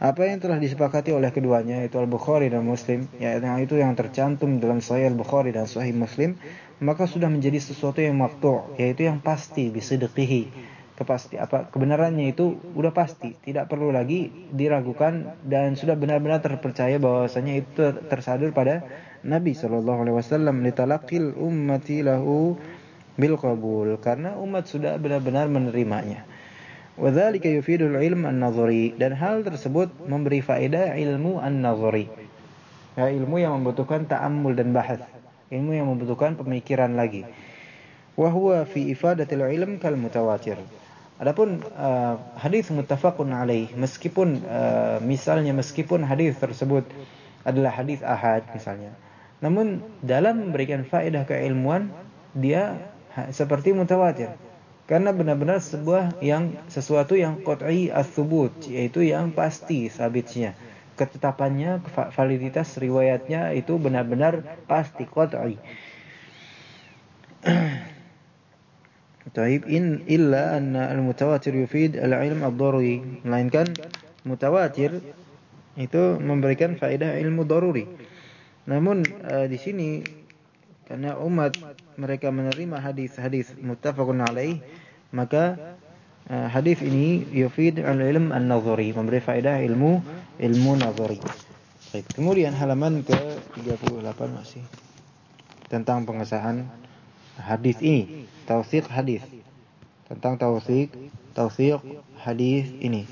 Apa yang telah disepakati oleh keduanya yaitu Al-Bukhari dan Muslim, yaitu yang itu yang tercantum dalam Sahih Al-Bukhari dan Sahih Muslim, maka sudah menjadi sesuatu yang maqtu', yaitu yang pasti bisidqihi kepasti apa kebenarannya itu udah pasti, tidak perlu lagi diragukan dan sudah benar-benar terpercaya bahwasanya itu tersadur pada Nabi Shallallahu alaihi wasallam litalaqil ummati lahu bil qabul karena umat sudah benar-benar menerimanya. Wadzalika yufidul ilm an-nazari dan hal tersebut memberi faedah ilmu an-nazari. Ya, ilmu yang membutuhkan ta'ammul dan bahas. Ilmu yang membutuhkan pemikiran lagi. Wa huwa fi ifadatil ilm kal mutawatir. Adapun uh, hadis muttafaqun alaih meskipun uh, misalnya meskipun hadis tersebut adalah hadis ahad misalnya. Namun dalam memberikan faedah keilmuan dia seperti mutawatir. Karena benar-benar sebuah yang sesuatu yang qat'i ats-tsubut yaitu yang pasti sabitnya. Ketetapannya, validitas riwayatnya itu benar-benar pasti qat'i. Taib in illa anna al-mutawatir yufid al-ilm ad-daruri. Melainkan mutawatir itu memberikan faedah ilmu daruri. Namun uh, di sini karena umat mereka menerima hadis-hadis muttafaqun alaih, maka uh, hadis ini yufid al-ilm an-nadhari, memberi faedah ilmu ilmu nadhari. Baik, kemudian halaman ke-38 masih tentang pengesahan hadis ini, tausiq hadis. Tentang tausiq, tausiq hadis ini.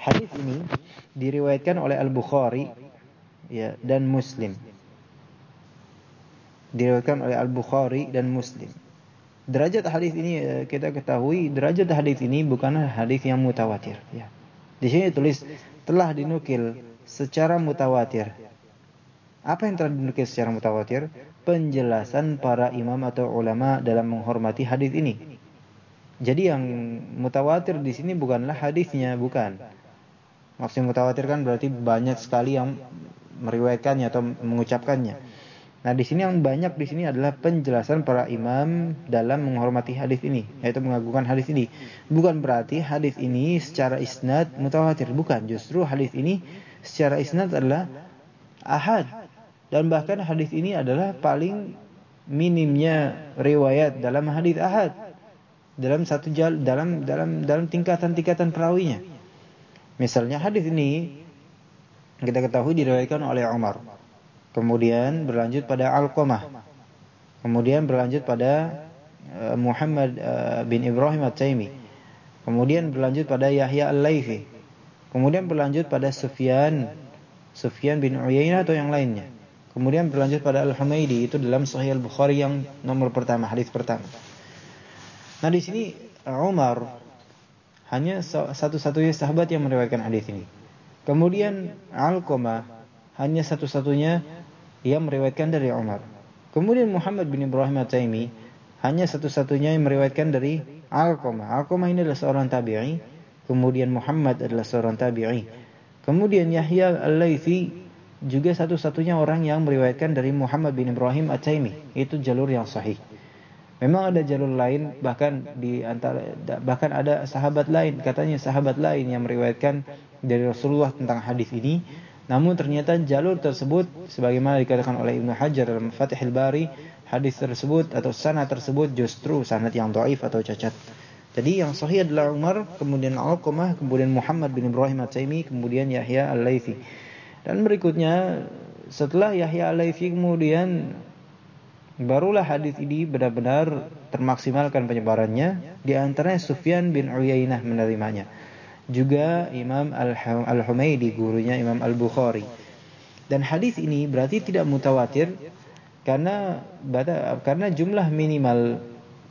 Hadis ini diriwayatkan oleh Al-Bukhari ya dan Muslim. Diriwayatkan oleh Al-Bukhari dan Muslim. Derajat hadis ini eh, kita ketahui derajat hadis ini bukanlah hadis yang mutawatir ya. Di sini tulis telah dinukil secara mutawatir. Apa yang telah dinukil secara mutawatir? Penjelasan para imam atau ulama dalam menghormati hadis ini. Jadi yang mutawatir di sini bukanlah hadisnya, bukan. Maksud mutawatir kan berarti banyak sekali yang meriwayatkannya atau mengucapkannya. Nah, di sini yang banyak di sini adalah penjelasan para imam dalam menghormati hadis ini, yaitu mengagungkan hadis ini. Bukan berarti hadis ini secara isnad mutawatir, bukan. Justru hadis ini secara isnad adalah ahad. Dan bahkan hadis ini adalah paling minimnya riwayat dalam hadis ahad. Dalam satu jal, dalam dalam dalam tingkatan-tingkatan perawinya. Misalnya hadis ini kita ketahui diriwayatkan oleh Umar kemudian berlanjut pada Al-Qamah, kemudian berlanjut pada uh, Muhammad uh, bin Ibrahim At-Taimi, kemudian berlanjut pada Yahya Al-Laifi, kemudian berlanjut pada Sufyan Sufyan bin Uyainah atau yang lainnya. Kemudian berlanjut pada Al-Humaidi itu dalam Sahih Al-Bukhari yang nomor pertama, hadis pertama. Nah, di sini Umar hanya satu-satunya sahabat yang meriwayatkan hadis ini. Kemudian Al-Qamah hanya satu-satunya ia meriwayatkan dari Umar. Kemudian Muhammad bin Ibrahim At-Taimi hanya satu-satunya yang meriwayatkan dari Al-Qamah. Al-Qamah ini adalah seorang tabi'i. Kemudian Muhammad adalah seorang tabi'i. Kemudian Yahya Al-Laythi juga satu-satunya orang yang meriwayatkan dari Muhammad bin Ibrahim At-Taimi. Itu jalur yang sahih. Memang ada jalur lain bahkan di antara bahkan ada sahabat lain katanya sahabat lain yang meriwayatkan dari Rasulullah tentang hadis ini namun ternyata jalur tersebut sebagaimana dikatakan oleh Ibnu Hajar dalam Fathul Bari, hadis tersebut atau sanad tersebut justru sanad yang dhaif atau cacat. Jadi yang sahih adalah Umar, kemudian Al-Qamah, kemudian Muhammad bin Ibrahim At-Taimi, kemudian Yahya Al-Laitsi. Dan berikutnya setelah Yahya Al-Laitsi kemudian barulah hadis ini benar-benar termaksimalkan penyebarannya di antaranya Sufyan bin Uyainah menerimanya juga Imam Al-Humaidi gurunya Imam Al-Bukhari. Dan hadis ini berarti tidak mutawatir karena karena jumlah minimal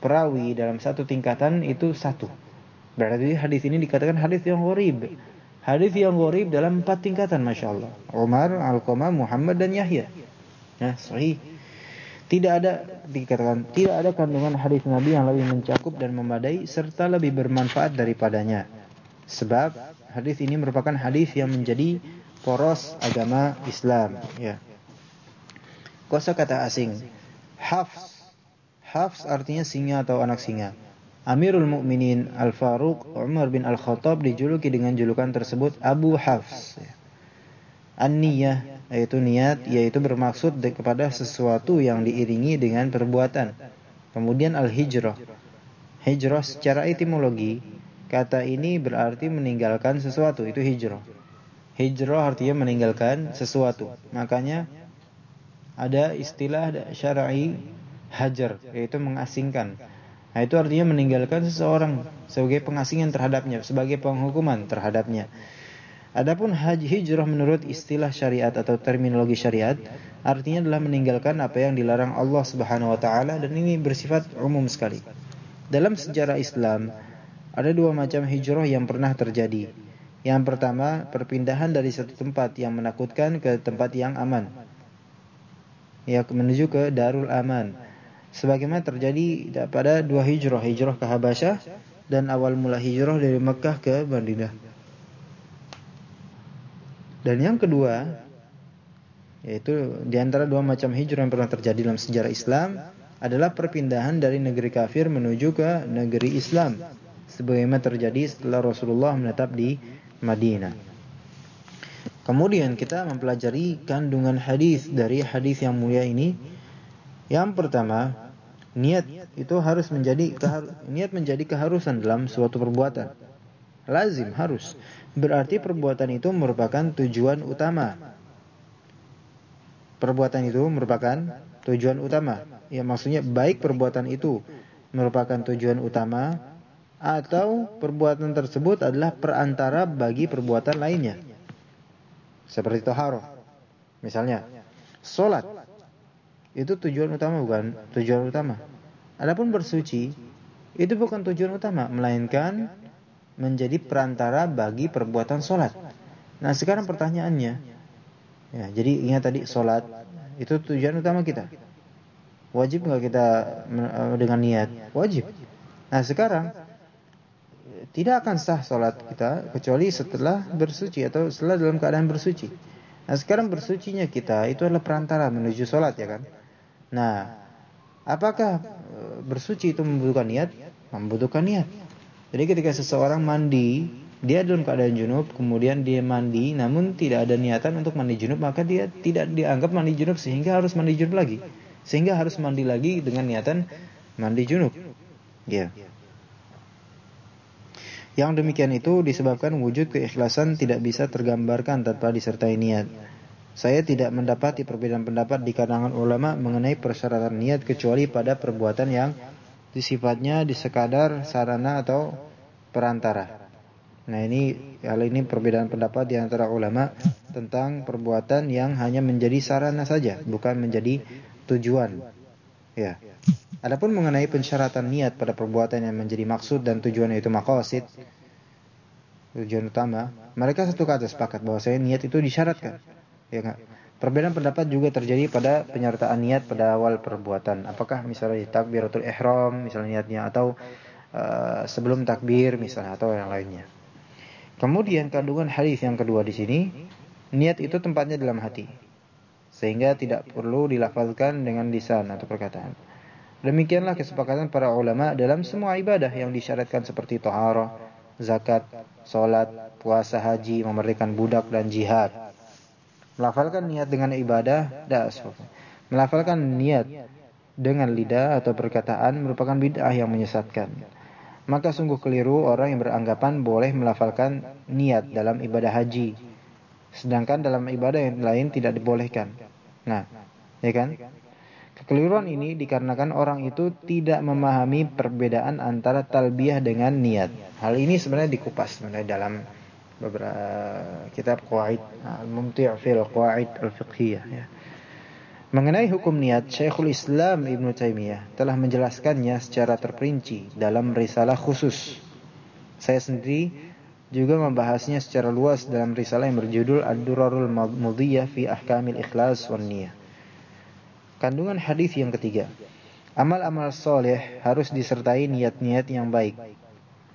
perawi dalam satu tingkatan itu satu. Berarti hadis ini dikatakan hadis yang gharib. Hadis yang gharib dalam empat tingkatan Masya Allah. Umar, Al-Qamah, Muhammad dan Yahya. Ya, sahih. Tidak ada dikatakan tidak ada kandungan hadis Nabi yang lebih mencakup dan memadai serta lebih bermanfaat daripadanya. Sebab hadis ini merupakan hadis yang menjadi poros agama Islam, ya. Kosa kata asing. Hafs. Hafs artinya singa atau anak singa. Amirul Mukminin Al-Faruq Umar bin Al-Khattab dijuluki dengan julukan tersebut Abu Hafs. An-niyah yaitu niat yaitu bermaksud kepada sesuatu yang diiringi dengan perbuatan. Kemudian al-hijrah. Hijrah secara etimologi Kata ini berarti meninggalkan sesuatu, itu hijrah. Hijrah artinya meninggalkan sesuatu. Makanya ada istilah syar'i hajar, yaitu mengasingkan. Nah, itu artinya meninggalkan seseorang sebagai pengasingan terhadapnya, sebagai penghukuman terhadapnya. Adapun haji hijrah menurut istilah syariat atau terminologi syariat artinya adalah meninggalkan apa yang dilarang Allah Subhanahu wa taala dan ini bersifat umum sekali. Dalam sejarah Islam, ada dua macam hijrah yang pernah terjadi. Yang pertama, perpindahan dari satu tempat yang menakutkan ke tempat yang aman. Ya, menuju ke Darul Aman. Sebagaimana terjadi pada dua hijrah, hijrah ke Habasyah dan awal mula hijrah dari Mekah ke Madinah. Dan yang kedua, yaitu di antara dua macam hijrah yang pernah terjadi dalam sejarah Islam adalah perpindahan dari negeri kafir menuju ke negeri Islam sebagaimana terjadi setelah Rasulullah menetap di Madinah. Kemudian kita mempelajari kandungan hadis dari hadis yang mulia ini. Yang pertama, niat itu harus menjadi niat menjadi keharusan dalam suatu perbuatan. Lazim harus. Berarti perbuatan itu merupakan tujuan utama. Perbuatan itu merupakan tujuan utama. Ya maksudnya baik perbuatan itu merupakan tujuan utama atau perbuatan tersebut adalah perantara bagi perbuatan lainnya. Seperti toharoh. Misalnya, solat. Itu tujuan utama bukan? Tujuan utama. Adapun bersuci, itu bukan tujuan utama. Melainkan menjadi perantara bagi perbuatan solat. Nah sekarang pertanyaannya. Ya, jadi ingat tadi solat. Itu tujuan utama kita. Wajib nggak kita eh, dengan niat? Wajib. Nah sekarang tidak akan sah sholat kita kecuali setelah bersuci atau setelah dalam keadaan bersuci. Nah sekarang bersucinya kita itu adalah perantara menuju sholat ya kan. Nah apakah eh, bersuci itu membutuhkan niat? Membutuhkan niat. Jadi ketika seseorang mandi, dia dalam keadaan junub, kemudian dia mandi, namun tidak ada niatan untuk mandi junub, maka dia tidak dianggap mandi junub sehingga harus mandi junub lagi sehingga harus mandi lagi dengan niatan mandi junub. Ya. Yang demikian itu disebabkan wujud keikhlasan tidak bisa tergambarkan tanpa disertai niat. Saya tidak mendapati perbedaan pendapat di kalangan ulama mengenai persyaratan niat kecuali pada perbuatan yang sifatnya di sekadar sarana atau perantara. Nah ini hal ini perbedaan pendapat di antara ulama tentang perbuatan yang hanya menjadi sarana saja, bukan menjadi tujuan. Ya. Adapun mengenai pensyaratan niat pada perbuatan yang menjadi maksud dan tujuan itu maqasid, tujuan utama, mereka satu kata sepakat bahwa saya niat itu disyaratkan. Ya enggak? Perbedaan pendapat juga terjadi pada penyertaan niat pada awal perbuatan. Apakah misalnya di takbiratul ihram misalnya niatnya atau uh, sebelum takbir misalnya atau yang lainnya. Kemudian kandungan hadis yang kedua di sini, niat itu tempatnya dalam hati sehingga tidak perlu dilafalkan dengan lisan atau perkataan. Demikianlah kesepakatan para ulama dalam semua ibadah yang disyaratkan seperti taharah, zakat, salat, puasa, haji, memerdekakan budak dan jihad. Melafalkan niat dengan ibadah, das. Melafalkan niat dengan lidah atau perkataan merupakan bid'ah yang menyesatkan. Maka sungguh keliru orang yang beranggapan boleh melafalkan niat dalam ibadah haji, sedangkan dalam ibadah yang lain tidak dibolehkan. Nah, ya kan? Kekeliruan ini dikarenakan orang itu tidak memahami perbedaan antara talbiyah dengan niat. Hal ini sebenarnya dikupas sebenarnya dalam beberapa kitab qawaid al-mumti' fil qawaid al-fiqhiyah ya. Mengenai hukum niat, Syekhul Islam Ibn Taimiyah telah menjelaskannya secara terperinci dalam risalah khusus. Saya sendiri juga membahasnya secara luas dalam risalah yang berjudul Ad-Durarul Mudhiyah fi Ahkamil Ikhlas wan Niyah. Kandungan hadis yang ketiga. Amal-amal soleh harus disertai niat-niat yang baik.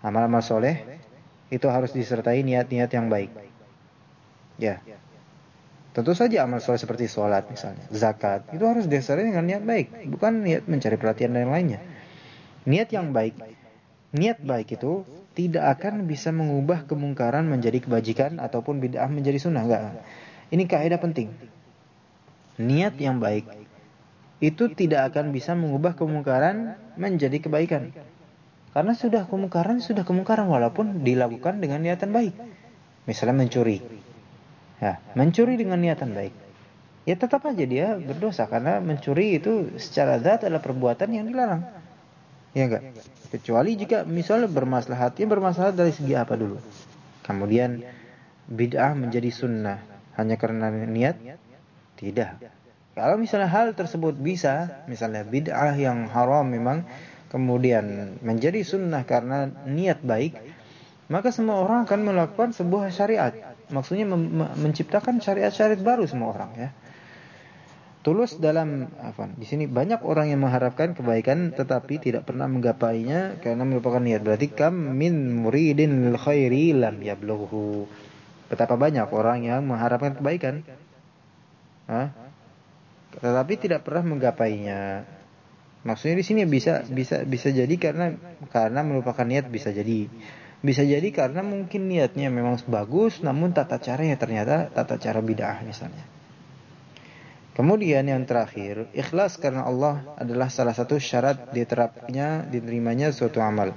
Amal-amal soleh itu harus disertai niat-niat yang baik. Ya. Tentu saja amal soleh seperti sholat misalnya, zakat, itu harus disertai dengan niat baik, bukan niat mencari perhatian dan lainnya. Niat yang baik, niat baik itu tidak akan bisa mengubah kemungkaran menjadi kebajikan ataupun bid'ah menjadi sunnah. Enggak. Ini kaidah penting. Niat yang baik itu tidak akan bisa mengubah kemungkaran menjadi kebaikan. Karena sudah kemungkaran, sudah kemungkaran walaupun dilakukan dengan niatan baik. Misalnya mencuri. Ya, mencuri dengan niatan baik. Ya tetap aja dia berdosa karena mencuri itu secara zat adalah perbuatan yang dilarang. Ya enggak? Kecuali jika misalnya bermaslahat, ya bermaslahat dari segi apa dulu. Kemudian bid'ah menjadi sunnah hanya karena niat? Tidak. Kalau misalnya hal tersebut bisa, misalnya bid'ah yang haram memang kemudian menjadi sunnah karena niat baik, maka semua orang akan melakukan sebuah syariat. Maksudnya menciptakan syariat-syariat baru semua orang ya tulus dalam apa di sini banyak orang yang mengharapkan kebaikan tetapi tidak pernah menggapainya karena merupakan niat berarti kam min muridin lil khairi lam yablughu betapa banyak orang yang mengharapkan kebaikan Hah? Tetapi tidak pernah menggapainya maksudnya di sini bisa bisa bisa jadi karena karena merupakan niat bisa jadi bisa jadi karena mungkin niatnya memang bagus namun tata caranya ternyata tata cara bid'ah misalnya Kemudian yang terakhir, ikhlas karena Allah adalah salah satu syarat diterapnya diterimanya suatu amal.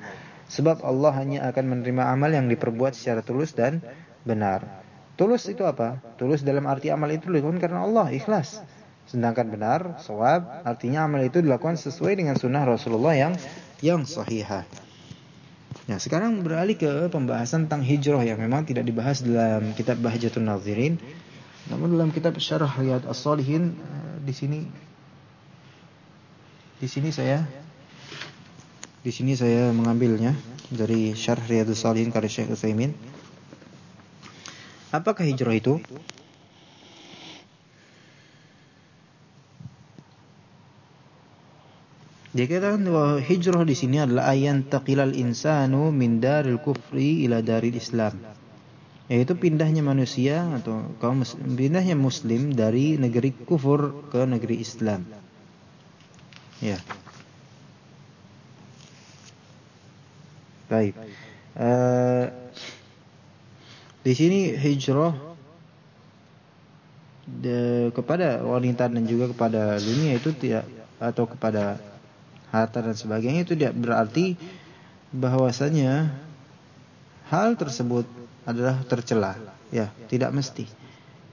Sebab Allah hanya akan menerima amal yang diperbuat secara tulus dan benar. Tulus itu apa? Tulus dalam arti amal itu dilakukan karena Allah, ikhlas. Sedangkan benar, sawab, artinya amal itu dilakukan sesuai dengan sunnah Rasulullah yang yang sahihah. Nah, sekarang beralih ke pembahasan tentang hijrah yang memang tidak dibahas dalam kitab Bahjatun Nazirin. Namun dalam kitab Syarah Riyad As-Salihin eh, di sini di sini saya di sini saya mengambilnya dari Syarah Riyadus Salihin karya Syekh Utsaimin. Apakah hijrah itu? Dikatakan bahwa hijrah di sini adalah ayan taqilal insanu min daril kufri ila daril Islam. Yaitu pindahnya manusia atau kaum pindahnya muslim dari negeri kufur ke negeri Islam. Ya. Baik. Uh, di sini hijrah de, kepada wanita dan juga kepada dunia itu tidak atau kepada harta dan sebagainya itu tidak berarti bahwasanya hal tersebut adalah tercela. Ya, tidak mesti.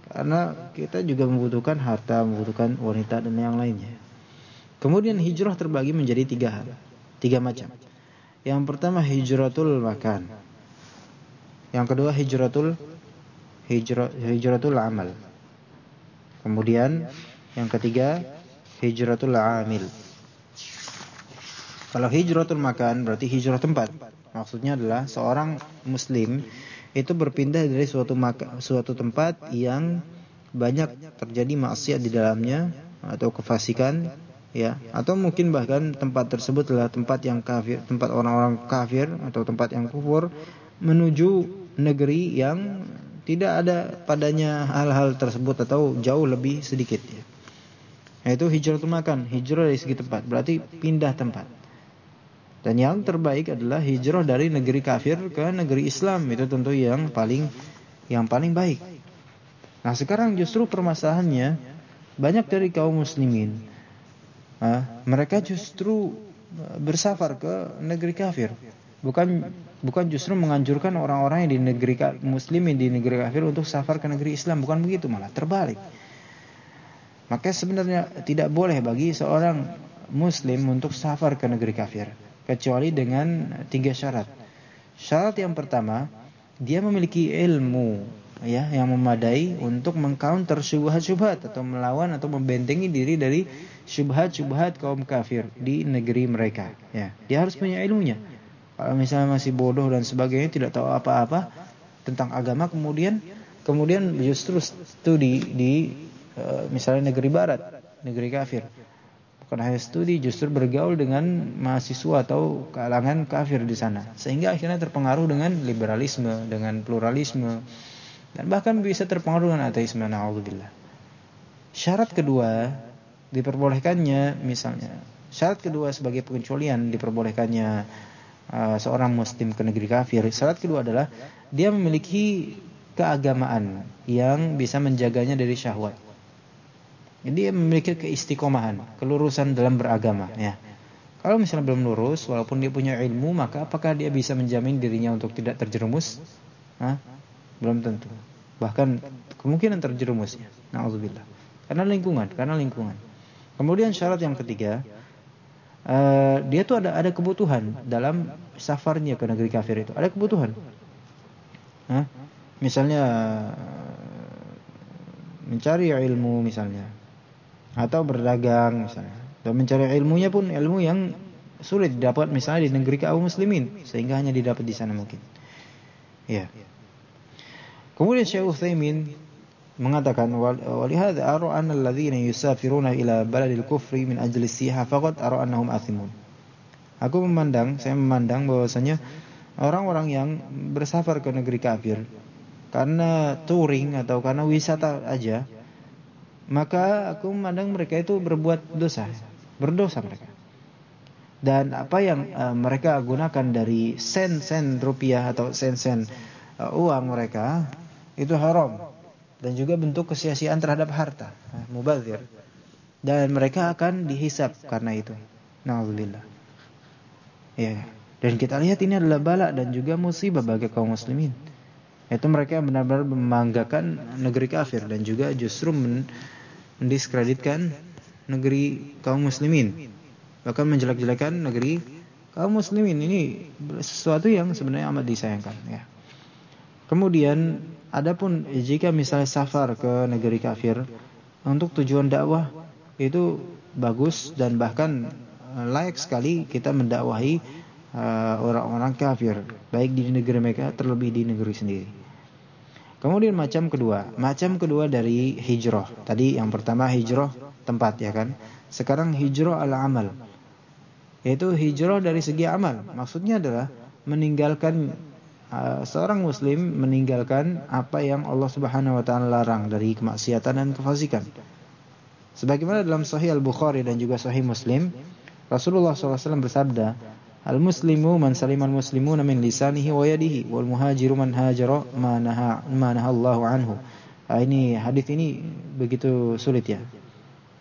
Karena kita juga membutuhkan harta, membutuhkan wanita dan yang lainnya. Kemudian hijrah terbagi menjadi tiga hal, tiga macam. Yang pertama hijratul makan. Yang kedua hijratul hijrah, hijratul amal. Kemudian yang ketiga hijratul amil. Kalau hijratul makan berarti hijrah tempat. Maksudnya adalah seorang muslim itu berpindah dari suatu suatu tempat yang banyak terjadi maksiat di dalamnya atau kefasikan ya atau mungkin bahkan tempat tersebut adalah tempat yang kafir, tempat orang-orang kafir atau tempat yang kufur menuju negeri yang tidak ada padanya hal-hal tersebut atau jauh lebih sedikit ya. Yaitu hijratul makan, hijrah dari segi tempat, berarti pindah tempat. Dan yang terbaik adalah hijrah dari negeri kafir ke negeri Islam. Itu tentu yang paling yang paling baik. Nah, sekarang justru permasalahannya banyak dari kaum muslimin ah, mereka justru eh, bersafar ke negeri kafir. Bukan bukan justru menganjurkan orang-orang yang di negeri muslimin di negeri kafir untuk safar ke negeri Islam, bukan begitu malah terbalik. Maka sebenarnya tidak boleh bagi seorang muslim untuk safar ke negeri kafir kecuali dengan tiga syarat. Syarat yang pertama, dia memiliki ilmu ya yang memadai untuk mengcounter syubhat-syubhat atau melawan atau membentengi diri dari syubhat-syubhat kaum kafir di negeri mereka ya. Dia harus punya ilmunya. Kalau misalnya masih bodoh dan sebagainya tidak tahu apa-apa tentang agama kemudian kemudian justru studi di uh, misalnya negeri barat negeri kafir hanya studi justru bergaul dengan mahasiswa atau kalangan kafir di sana. Sehingga akhirnya terpengaruh dengan liberalisme dengan pluralisme dan bahkan bisa terpengaruh dengan ateisme naudzubillah. Syarat kedua diperbolehkannya misalnya syarat kedua sebagai pengecualian diperbolehkannya uh, seorang muslim ke negeri kafir syarat kedua adalah dia memiliki keagamaan yang bisa menjaganya dari syahwat dia memiliki keistiqomahan, kelurusan dalam beragama ya. Kalau misalnya belum lurus, walaupun dia punya ilmu, maka apakah dia bisa menjamin dirinya untuk tidak terjerumus? Hah? Belum tentu. Bahkan kemungkinan terjerumus ya. Nauzubillah. Karena lingkungan, karena lingkungan. Kemudian syarat yang ketiga, uh, dia tuh ada ada kebutuhan dalam safarnya ke negeri kafir itu. Ada kebutuhan. Hah? Misalnya mencari ilmu misalnya atau berdagang misalnya. Dan mencari ilmunya pun ilmu yang sulit didapat misalnya di negeri kaum muslimin sehingga hanya didapat di sana mungkin. Ya. Kemudian Syekh Utsaimin mengatakan walihada ara anna alladhina yusafiruna ila baladil kufri min ajli siha faqad ara annahum athimun. Aku memandang, saya memandang bahwasanya orang-orang yang bersafar ke negeri kafir karena touring atau karena wisata aja maka aku memandang mereka itu berbuat dosa, berdosa mereka. Dan apa yang uh, mereka gunakan dari sen-sen rupiah atau sen-sen uh, uang mereka itu haram dan juga bentuk kesia-siaan terhadap harta, uh, mubazir. Dan mereka akan dihisap karena itu. Nauzubillah. Ya. Dan kita lihat ini adalah bala dan juga musibah bagi kaum muslimin. Itu mereka yang benar-benar membanggakan negeri kafir dan juga justru men, mendiskreditkan negeri kaum muslimin. Bahkan menjelek-jelekan negeri kaum muslimin ini sesuatu yang sebenarnya amat disayangkan ya. Kemudian adapun jika misalnya safar ke negeri kafir untuk tujuan dakwah itu bagus dan bahkan eh, layak sekali kita mendakwahi eh, orang-orang uh, kafir baik di negeri mereka terlebih di negeri sendiri. Kemudian macam kedua, macam kedua dari hijrah. Tadi yang pertama hijrah tempat ya kan. Sekarang hijrah al-amal yaitu hijrah dari segi amal. Maksudnya adalah meninggalkan uh, seorang muslim meninggalkan apa yang Allah Subhanahu wa taala larang dari kemaksiatan dan kefasikan. Sebagaimana dalam Sahih Al-Bukhari dan juga Sahih Muslim, Rasulullah SAW bersabda, Al-muslimu man salimal muslimuna min lisanihi wa yadihi wal muhajiru man hajara ma naha ma Allahu anhu. Nah, ini hadis ini begitu sulit ya.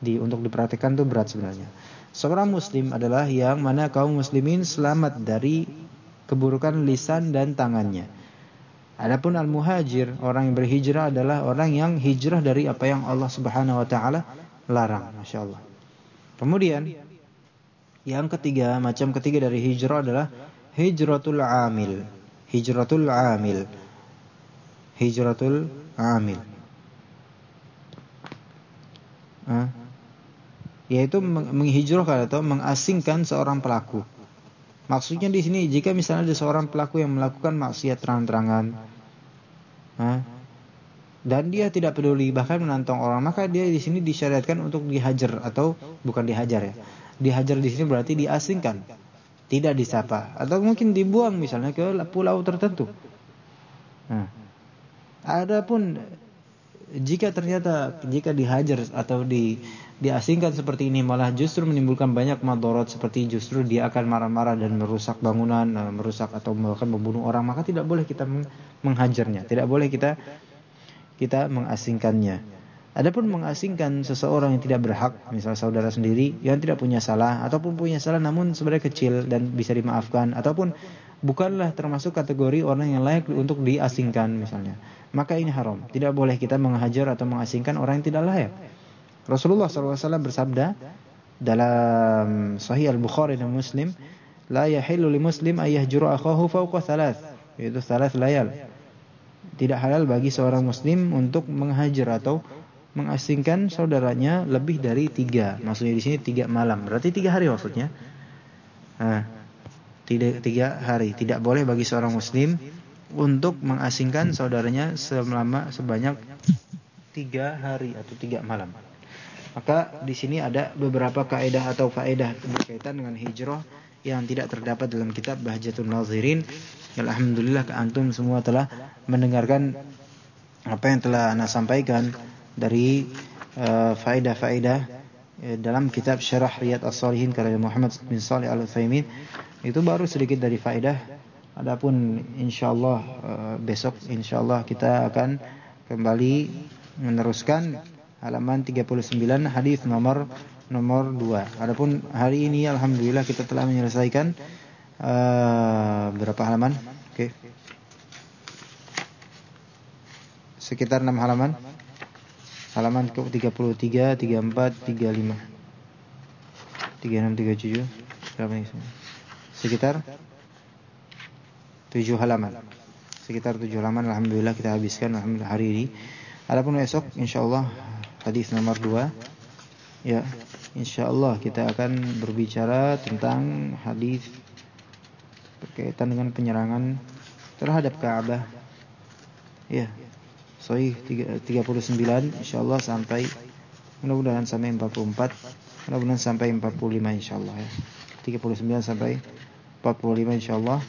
Di untuk diperhatikan tuh berat sebenarnya. Seorang muslim adalah yang mana kaum muslimin selamat dari keburukan lisan dan tangannya. Adapun al-muhajir, orang yang berhijrah adalah orang yang hijrah dari apa yang Allah Subhanahu wa taala larang, Masya Allah. Kemudian yang ketiga, macam ketiga dari hijrah adalah hijratul amil. Hijratul amil. Hijratul amil. Hah? yaitu menghijrahkan atau mengasingkan seorang pelaku. Maksudnya di sini jika misalnya ada seorang pelaku yang melakukan maksiat terang-terangan dan dia tidak peduli bahkan menantang orang, maka dia di sini disyariatkan untuk dihajar atau bukan dihajar ya. Dihajar di sini berarti diasingkan, tidak disapa atau mungkin dibuang misalnya ke pulau tertentu. Nah, adapun jika ternyata jika dihajar atau di diasingkan seperti ini malah justru menimbulkan banyak madorot seperti justru dia akan marah-marah dan merusak bangunan, eh, merusak atau bahkan membunuh orang, maka tidak boleh kita menghajarnya, tidak boleh kita kita mengasingkannya. Adapun mengasingkan seseorang yang tidak berhak, misal saudara sendiri yang tidak punya salah ataupun punya salah namun sebenarnya kecil dan bisa dimaafkan ataupun bukanlah termasuk kategori orang yang layak untuk diasingkan misalnya. Maka ini haram. Tidak boleh kita menghajar atau mengasingkan orang yang tidak layak. Rasulullah SAW bersabda dalam Sahih Al-Bukhari dan Muslim, "La yahillu li muslim ay yahjura akhahu fawqa thalath." Yaitu thalath layal. Tidak halal bagi seorang muslim untuk menghajar atau mengasingkan saudaranya lebih dari tiga. Maksudnya di sini tiga malam. Berarti tiga hari maksudnya. Nah, tiga, tiga hari. Tidak boleh bagi seorang muslim untuk mengasingkan saudaranya selama sebanyak tiga hari atau tiga malam. Maka di sini ada beberapa kaidah atau faedah berkaitan dengan hijrah yang tidak terdapat dalam kitab Bahjatul Nazirin. Alhamdulillah antum semua telah mendengarkan apa yang telah ana sampaikan dari uh, faedah-faedah uh, dalam kitab Syarah Riyad As-Salihin karya Muhammad bin Salih Al-Utsaimin. Itu baru sedikit dari faedah. Adapun insyaallah uh, besok insyaallah kita akan kembali meneruskan halaman 39 hadis nomor nomor 2. Adapun hari ini alhamdulillah kita telah menyelesaikan uh, berapa halaman? Oke. Okay. Sekitar 6 halaman. Halaman ke 33, 34, 35. 36, 37. Berapa ini? Sekitar 7 halaman. Sekitar 7 halaman alhamdulillah kita habiskan alhamdulillah hari ini. Adapun esok insyaallah hadis nomor 2 ya insyaallah kita akan berbicara tentang hadis berkaitan dengan penyerangan terhadap Ka'bah ya sahih 39 insyaallah sampai mudah-mudahan sampai 44 mudah-mudahan sampai 45 insyaallah ya. 39 sampai 45 insyaallah.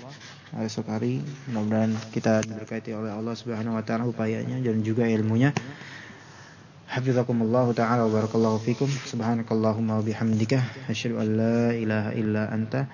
Esok hari mudah-mudahan kita diberkati oleh Allah Subhanahu wa taala upayanya dan juga ilmunya. Hafizakumullah ta'ala wa barakallahu fikum. Subhanakallahumma wa bihamdika. Asyhadu an la ilaha illa anta